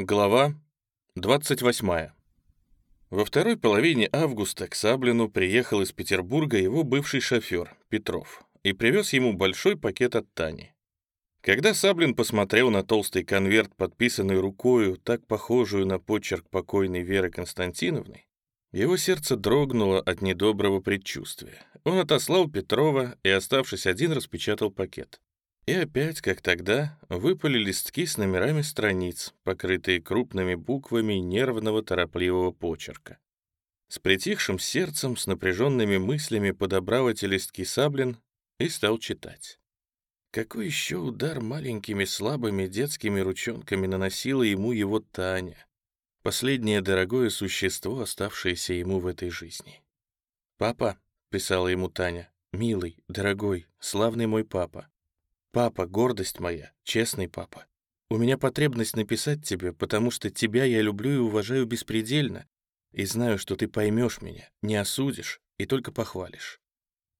Глава 28. Во второй половине августа к Саблину приехал из Петербурга его бывший шофер, Петров, и привез ему большой пакет от Тани. Когда Саблин посмотрел на толстый конверт, подписанный рукою, так похожую на почерк покойной Веры Константиновны, его сердце дрогнуло от недоброго предчувствия. Он отослал Петрова и, оставшись один, распечатал пакет. И опять, как тогда, выпали листки с номерами страниц, покрытые крупными буквами нервного торопливого почерка. С притихшим сердцем, с напряженными мыслями подобрал эти листки Саблин и стал читать. Какой еще удар маленькими слабыми детскими ручонками наносила ему его Таня, последнее дорогое существо, оставшееся ему в этой жизни. «Папа», — писала ему Таня, — «милый, дорогой, славный мой папа, «Папа, гордость моя, честный папа, у меня потребность написать тебе, потому что тебя я люблю и уважаю беспредельно, и знаю, что ты поймешь меня, не осудишь и только похвалишь.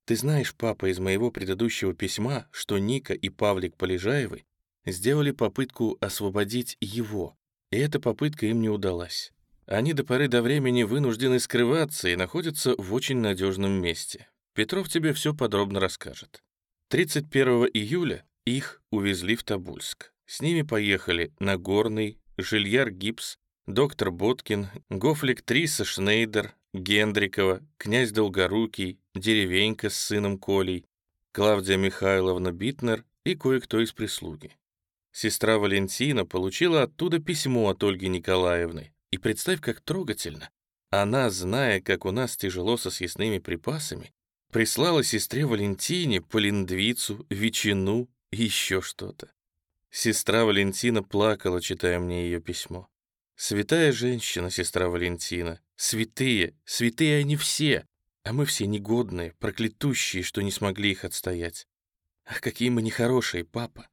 Ты знаешь, папа, из моего предыдущего письма, что Ника и Павлик Полежаевы сделали попытку освободить его, и эта попытка им не удалась. Они до поры до времени вынуждены скрываться и находятся в очень надежном месте. Петров тебе все подробно расскажет. 31 июля их увезли в Тобольск. С ними поехали Нагорный, Жильяр Гипс, доктор Боткин, Гофлик Триса Шнейдер, Гендрикова, князь Долгорукий, Деревенька с сыном Колей, Клавдия Михайловна Битнер и кое-кто из прислуги. Сестра Валентина получила оттуда письмо от Ольги Николаевны. И представь, как трогательно. Она, зная, как у нас тяжело со съестными припасами, Прислала сестре Валентине полиндвицу, ветчину и еще что-то. Сестра Валентина плакала, читая мне ее письмо. Святая женщина, сестра Валентина. Святые, святые они все, а мы все негодные, проклятущие, что не смогли их отстоять. Ах, какие мы нехорошие, папа.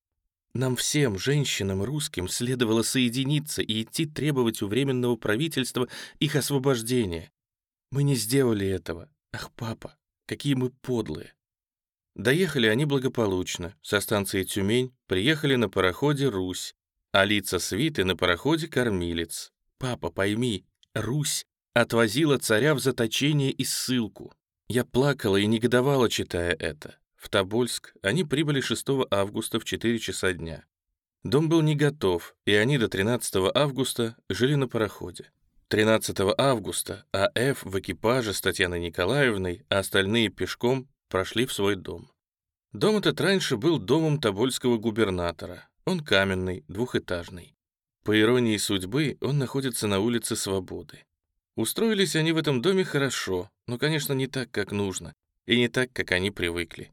Нам всем, женщинам русским, следовало соединиться и идти требовать у Временного правительства их освобождения. Мы не сделали этого. Ах, папа, Какие мы подлые. Доехали они благополучно. Со станции Тюмень приехали на пароходе «Русь», а лица свиты на пароходе «Кормилец». Папа, пойми, Русь отвозила царя в заточение и ссылку. Я плакала и негодовала, читая это. В Тобольск они прибыли 6 августа в 4 часа дня. Дом был не готов, и они до 13 августа жили на пароходе. 13 августа А.Ф. в экипаже с Татьяной Николаевной, а остальные пешком прошли в свой дом. Дом этот раньше был домом тобольского губернатора. Он каменный, двухэтажный. По иронии судьбы, он находится на улице Свободы. Устроились они в этом доме хорошо, но, конечно, не так, как нужно, и не так, как они привыкли.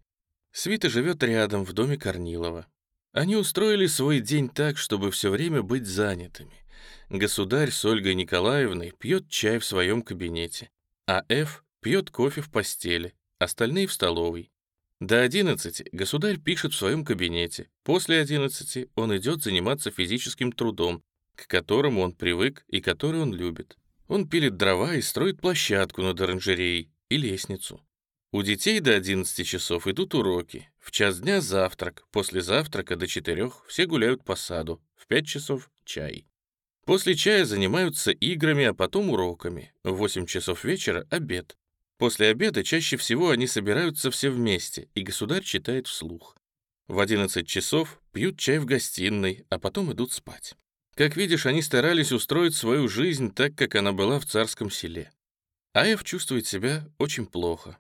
Свита живет рядом, в доме Корнилова. Они устроили свой день так, чтобы все время быть занятыми. Государь с Ольгой Николаевной пьет чай в своем кабинете, а Ф пьет кофе в постели, остальные в столовой. До 11 государь пишет в своем кабинете. После 11 он идет заниматься физическим трудом, к которому он привык и который он любит. Он пилит дрова и строит площадку над оранжереей и лестницу. У детей до 11 часов идут уроки. В час дня завтрак, после завтрака до 4 все гуляют по саду, в 5 часов чай. После чая занимаются играми, а потом уроками. В 8 часов вечера — обед. После обеда чаще всего они собираются все вместе, и государь читает вслух. В 11 часов пьют чай в гостиной, а потом идут спать. Как видишь, они старались устроить свою жизнь так, как она была в царском селе. Аев чувствует себя очень плохо.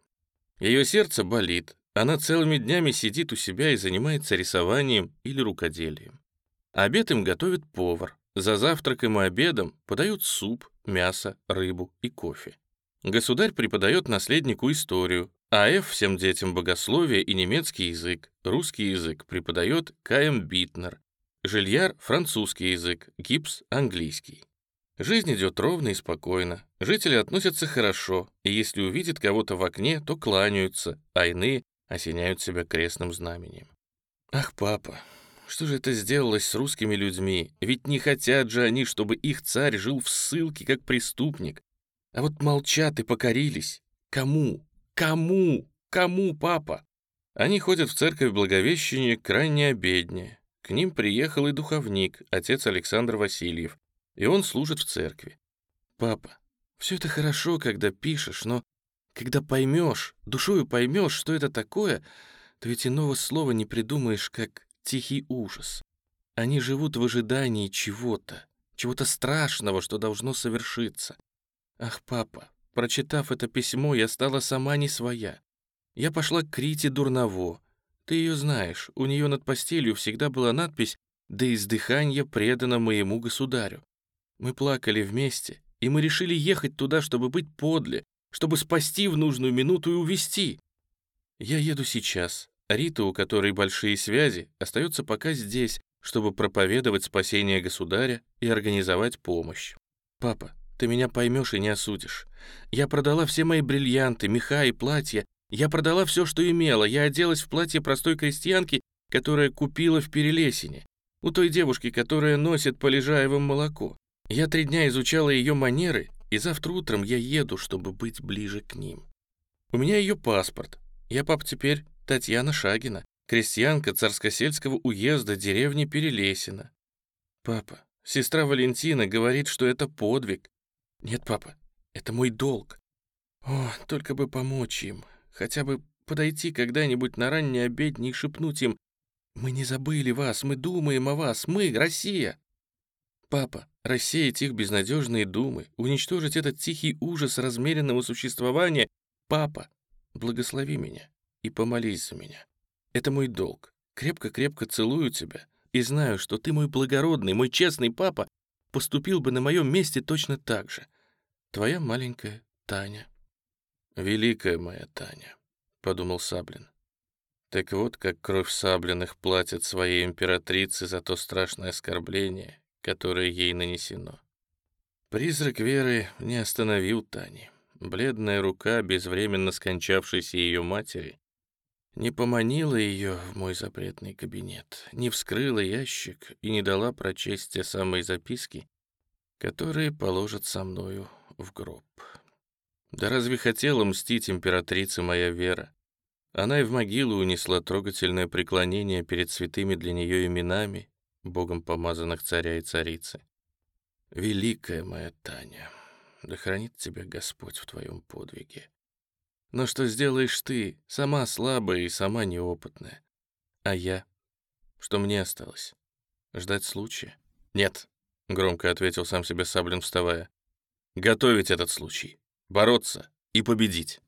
Ее сердце болит, она целыми днями сидит у себя и занимается рисованием или рукоделием. Обед им готовит повар, за завтраком и обедом подают суп, мясо, рыбу и кофе. Государь преподает наследнику историю, а Ф всем детям богословие и немецкий язык, русский язык преподает К.М. Битнер, Жильяр — французский язык, Гипс — английский. Жизнь идет ровно и спокойно, жители относятся хорошо, и если увидят кого-то в окне, то кланяются, а иные осеняют себя крестным знамением. Ах, папа, что же это сделалось с русскими людьми? Ведь не хотят же они, чтобы их царь жил в ссылке как преступник. А вот молчат и покорились. Кому? Кому? Кому, папа? Они ходят в церковь Благовещения крайне обеднее. К ним приехал и духовник, отец Александр Васильев. и он служит в церкви. Папа, все это хорошо, когда пишешь, но когда поймешь, душою поймешь, что это такое, то ведь иного слова не придумаешь, как тихий ужас. Они живут в ожидании чего-то, чего-то страшного, что должно совершиться. Ах, папа, прочитав это письмо, я стала сама не своя. Я пошла к Крите Дурново. Ты ее знаешь, у нее над постелью всегда была надпись «Да издыханье предано моему государю». Мы плакали вместе, и мы решили ехать туда, чтобы быть подле, чтобы спасти в нужную минуту и увести. Я еду сейчас. Рита, у которой большие связи, остается пока здесь, чтобы проповедовать спасение государя и организовать помощь. Папа, ты меня поймешь и не осудишь. Я продала все мои бриллианты, меха и платья. Я продала все, что имела. Я оделась в платье простой крестьянки, которая купила в Перелесине. У той девушки, которая носит по Лежаевым молоко. Я три дня изучала ее манеры, и завтра утром я еду, чтобы быть ближе к ним. У меня ее паспорт. Я, пап, теперь Татьяна Шагина, крестьянка царскосельского уезда деревни Перелесина. Папа, сестра Валентина говорит, что это подвиг. Нет, папа, это мой долг. О, только бы помочь им, хотя бы подойти когда-нибудь на ранний обедни и шепнуть им «Мы не забыли вас, мы думаем о вас, мы, Россия!» Папа, рассеять их безнадежные думы, уничтожить этот тихий ужас размеренного существования. Папа, благослови меня и помолись за меня. Это мой долг. Крепко-крепко целую тебя и знаю, что ты мой благородный, мой честный папа поступил бы на моем месте точно так же. Твоя маленькая Таня. Великая моя Таня, — подумал Саблин. Так вот, как кровь Саблиных платит своей императрице за то страшное оскорбление, которое ей нанесено. Призрак Веры не остановил Тани. Бледная рука безвременно скончавшейся ее матери не поманила ее в мой запретный кабинет, не вскрыла ящик и не дала прочесть те самые записки, которые положат со мною в гроб. Да разве хотела мстить императрице моя Вера? Она и в могилу унесла трогательное преклонение перед святыми для нее именами богом помазанных царя и царицы. Великая моя Таня, да хранит тебя Господь в твоем подвиге. Но что сделаешь ты, сама слабая и сама неопытная? А я? Что мне осталось? Ждать случая? Нет, громко ответил сам себе Саблин, вставая. Готовить этот случай, бороться и победить.